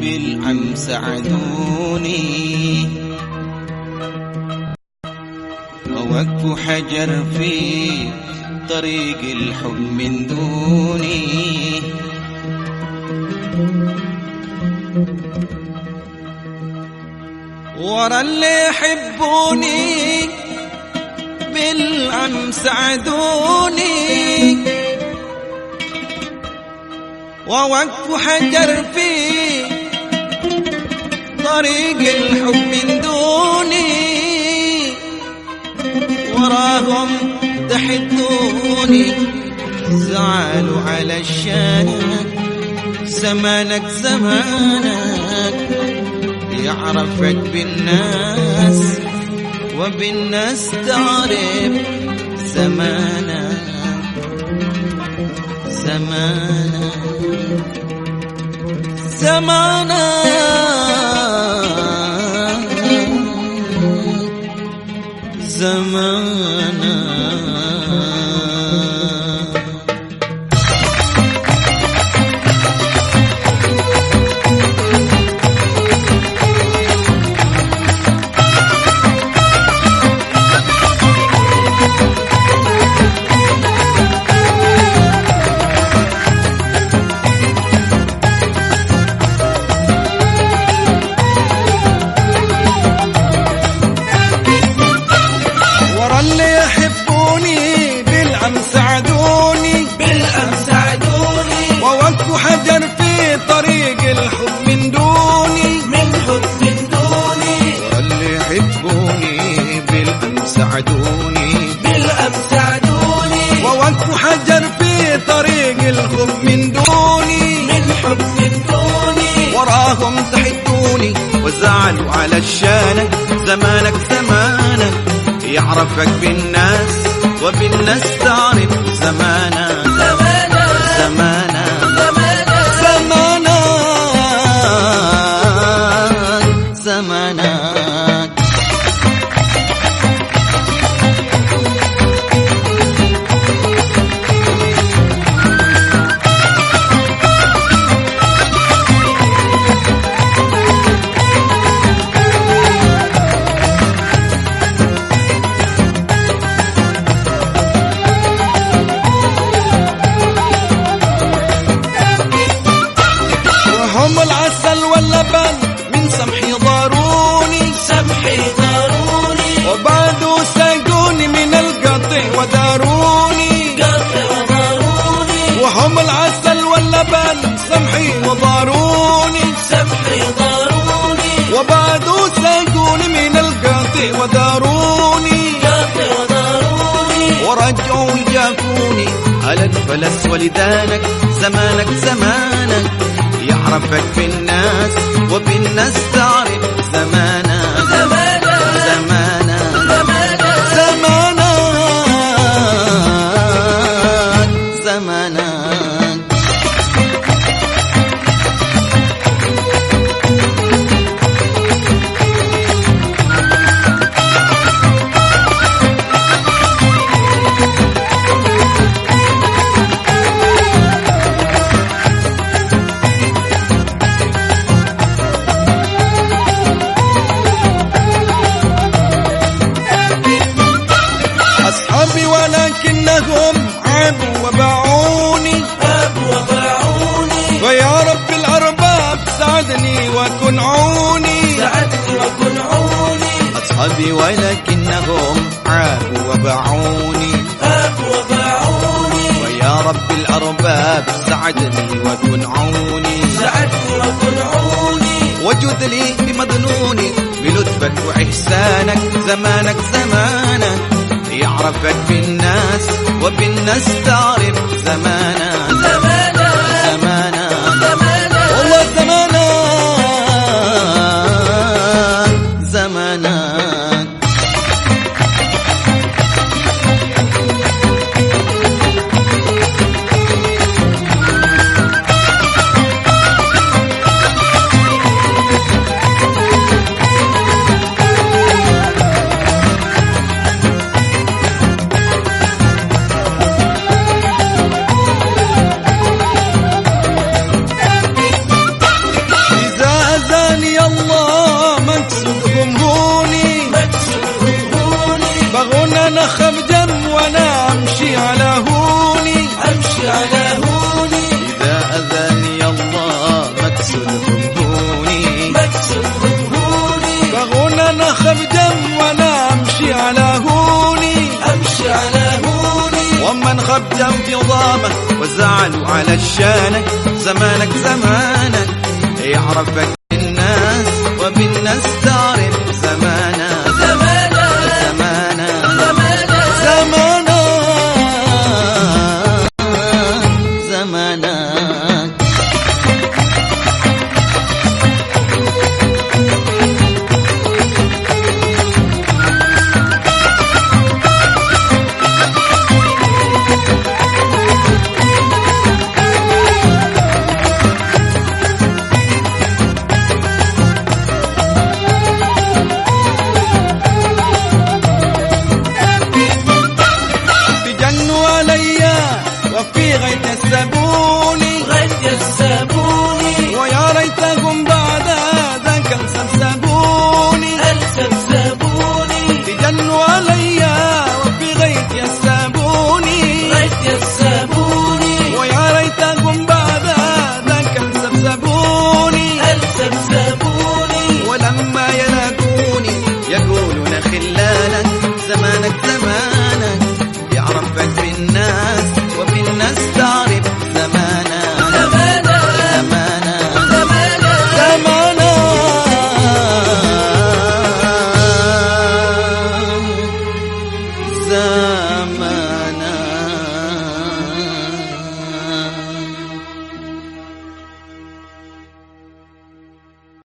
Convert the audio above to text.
بالأمس عدوني. ووك حجر في طريق الحب من دوني. ورا اللي يحبوني بالأمس عدوني. ووقف حجر في طريق الحب من دوني. وراهم تحدوني زعلوا على الشانك زمانك زمانك. يعرفك بالناس. وبالناس تعرف زمانا زمانا زمانا بالأمس عدوني بالأمس عدوني ووقفوا حجر في طريق الحب من دوني. من حب من دوني. وراهم تحدوني وزعلوا على الشانك زمانك زمانك يعرفك بالناس وبالناس تعرف زمانك على الفلس ولدانك زمانك زمانك يعرفك بالناس وبالناس وكن عوني وكن عوني أصحابي ولكنهم عابوا وباعوني. أب وباعوني. ويا رب الأرباب ساعدني وكن عوني سعدني وكن عوني وجد لي بمظنوني بلطفك وإحسانك زمانك زمانك يعرفك بالناس وبالناس تعرف زمانك زمانك وابدى انتظامه وزعلوا على الشانه زمانك زمانك يعرفك الناس وبالناس تعرف